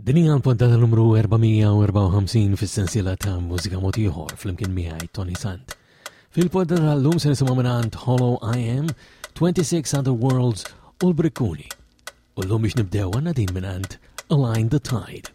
Din hija l-puntata numru 454 fis-sensiela ta' mużika mod ieħor flimkien miegħi Tony Sant. Fil-podda tal-lum se nisimgħu mingħand Hollow I Am, 26 Other Worlds u l-Brikkuni. U l-lum biex nibdew għanna din mingħand Align the Tide.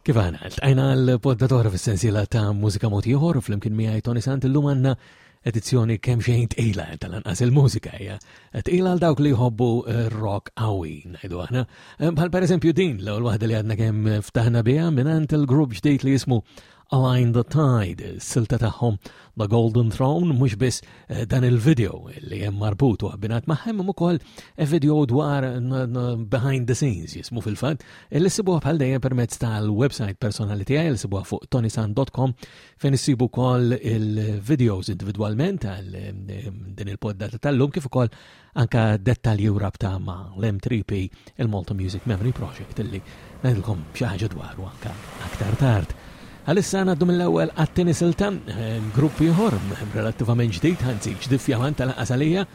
Kif għana, l-tajna l-poddatora fil-sensiela ta' mużika motiħor fl-imkien miħaj Tony Sant l-lum għanna edizzjoni kemm xejn tqila tal-anqas il-mużika hija tqila għal dawk li jħobbu eh, rock qawwi ngħidu aħna. Eh, bħal pereżempju din l-ewwel waħda li għadna kemm ftaħna biha mingħand il-grupp ġdid li jismu Align the Tide, silta tagħhom The Golden Throne, mhux biss eh, dan il-video li hemm marbut u abbinat maħħem ukoll video dwar behind the scenes jismu fil-fatt Illi sibuha bħal dejjem permezz tal-website personali tiegħi li sibuha fuq tonisan.com fejn issibu wkoll il-videos individwalment għal ehm, din il-poddata tal-lum kif ukoll anka dettalji u rabta ma' l-M3P il-Malta Music Memory Project illi ngħidilkom xi ħaġa dwaru anka aktar tard. Għalissa għaddu mill-ewwel għat-tieni silta eh, grupp ieħor relativament ġdid ħanzi ġdid fjamant tal-qasalija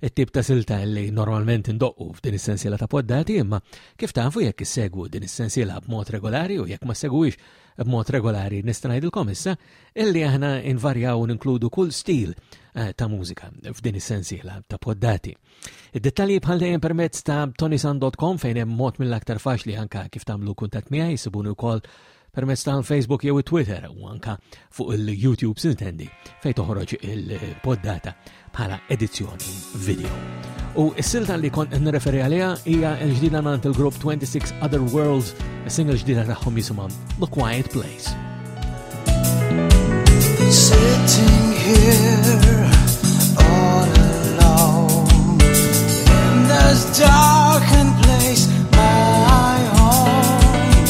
it-tip ta' silta li normalment indoqqu f'din is-sensiela ta' poddati, imma kif tafu jekk issegwu din is-sensiela b'mod regolari u jekk ma segwix b'mod regolari nista' ngħidilkom issa illi aħna invarjaw u ninkludu kull stil eh, ta' mużika f'din is-sensiela ta' poddati. Id-dettalji bħal dejjem permezz ta' tonisan.com fejn hemm mod mill-aktar faċli anka kif tagħmlu kuntatt miegħi, sibuni wkoll permezz ta' Facebook jew Twitter u anka fuq il-YouTube sintendi fejn toħroġ il-poddata bħala edizzjoni video. U s-silta li kont nirreferi għaliha hija l-ġdida nant il-grupp 26 Other Worlds, is-single ġdida tagħhom jisimha The Quiet Place. Sitting here all alone in this darkened place, my home.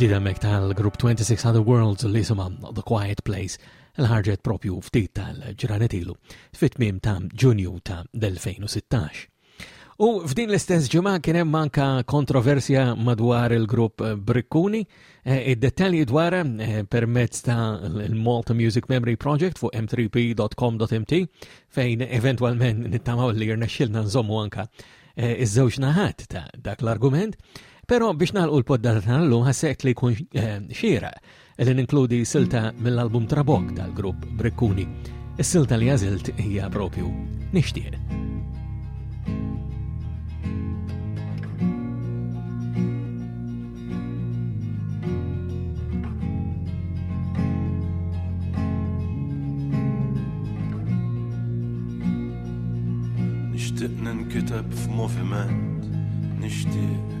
Ġdida mek tal-grupp 26 Other Worlds li jisima The Quiet Place l-ħarġet propju ftit tal-ġranetilu fit-tmim ta' ġunju ta' 2016. U f'din l-istess ġimgħa kien hemm anka kontroversja madwar il-grupp eh, Brikkuni, eh, id-dettalji dwar eh, permezz ta' l-Malta Music Memory Project fuq m3p.com.mt fejn eventwalment nittamaw li jirnexxilna nżommu anka iż-żewġ naħat ta' dak l-argument, però biex nagħlqu l-poddata tal-lum ħassek li jkun xieraq li ninkludi silta mill-album Trabok tal-grupp Brikkuni. Is-silta li għażilt hija propju nixtieq. Nixtieq ninkiteb f'moviment, nixtieq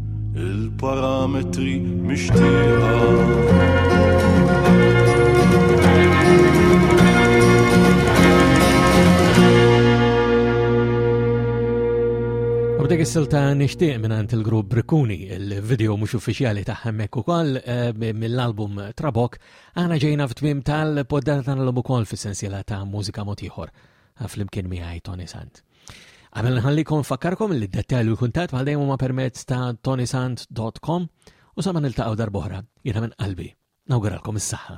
Il-parametri mixtieqa. Dik is-silta nixtieq mingħand il-grupp Brikuni, il-video mhux uffiċjali ta' hemmhekk ukoll eh, mill-album Trabok, aħna ġejna f'tmiem tal-poddata tagħna l ukoll fis-sensiela ta' mużika mod ieħor flimkien miegħi Tony Sant. Għamil nħallikom fakkarkom li d-dettal u l-kuntat bħal dejjem huma permezz ta' tonisant.com u saman il-taqaw darbohra, jena minn qalbi. Nawguralkom is-saħħa.